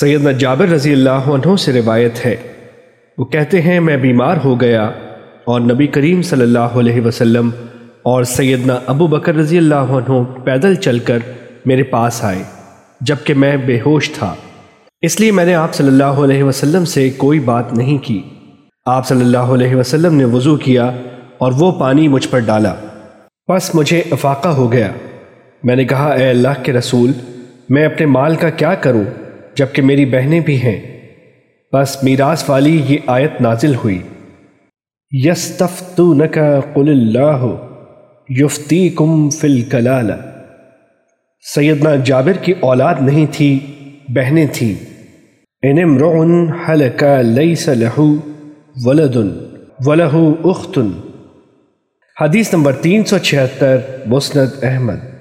سیدنا جابر رضی اللہ عنہ سے روایت ہے۔ وہ کہتے ہیں، میں بیمار ہو گیا اور نبی کریم صلی اللہ علیہ وسلم اور سیدنا ابو بکر رضی اللہ عنہ پیدل چل کر میرے پاس آئے، جبکہ میں بے ہوش تھا۔ اس لیے میں نے آپ صلی اللہ علیہ وسلم سے کوئی بات نہیں کی۔ آپ صلی اللہ علیہ وسلم نے وضو کیا اور وہ پانی مجھ پر ڈالا۔ بس مجھے افاقہ ہو گیا۔ میں نے کہا، اے اللہ کے رسول، میں اپنے مال کا کیا کروں؟ جبکہ میری بہنیں بھی ہیں۔ بس میراث والی یہ آیت نازل ہوئی۔ یستفتونک قل اللہ یفتیکم فی الکلالہ۔ سیدنا جابر کی اولاد نہیں تھی، بہنیں تھیں۔ ان امرؤ حلک لیس لہو ولد ولہ اخت۔ حدیث نمبر تین سو چھہتر، مسند احمد۔